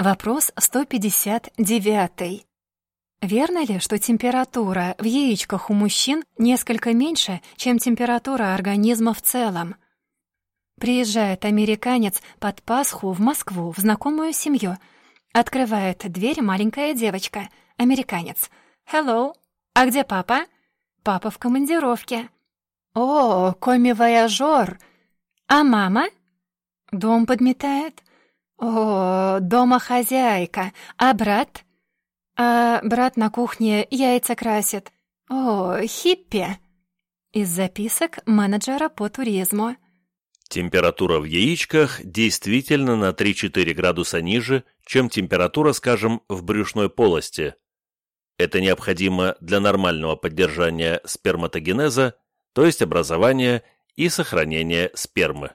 Вопрос 159. Верно ли, что температура в яичках у мужчин несколько меньше, чем температура организма в целом? Приезжает американец под Пасху в Москву в знакомую семью. Открывает дверь маленькая девочка, американец. «Hello, а где папа?» «Папа в командировке». «О, коми-вояжер! А мама?» «Дом подметает». «О, дома хозяйка. А брат?» «А брат на кухне яйца красит». «О, хиппи!» Из записок менеджера по туризму. Температура в яичках действительно на 3-4 градуса ниже, чем температура, скажем, в брюшной полости. Это необходимо для нормального поддержания сперматогенеза, то есть образования и сохранения спермы.